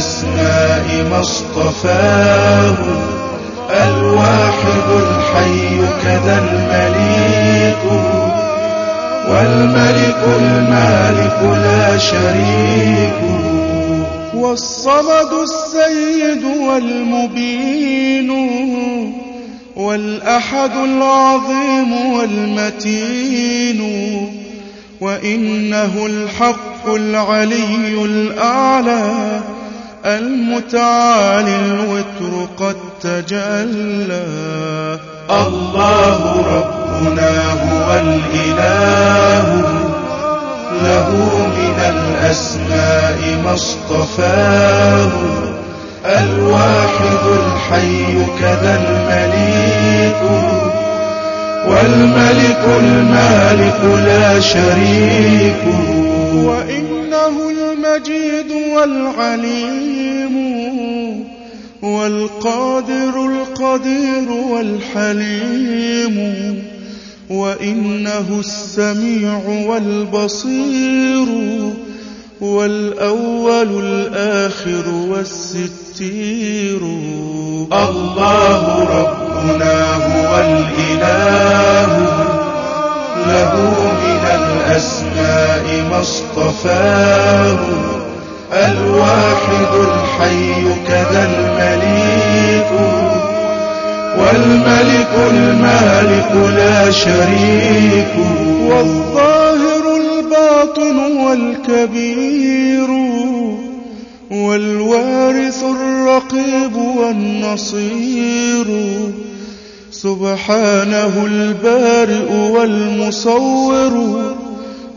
الأسماء ما اصطفاه الواحد الحي كذا المليك والملك المالك لا شريك. والصمد السيد والمبين والأحد العظيم والمتين وإنه الحق العلي الأعلى. المتعالي الوتر قد تجلى. الله ربنا هو الإله. له من الأسماء ما اصطفاه. الواحد الحي كذا المليك. والملك المالك لا شريك. وإنه المجيد والعليم والقادر القدير والحليم وإنه السميع والبصير والأول الآخر والستير. الله ربنا هو الإله له من الأسماء ما اصطفاه الواحد الحي كذا المليك والملك المالك لا شريك. والظاهر الباطن والكبير والوارث الرقيب والنصير. سبحانه البارئ والمصور.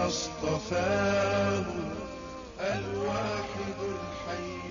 ما اصطفاه الواحد الحي.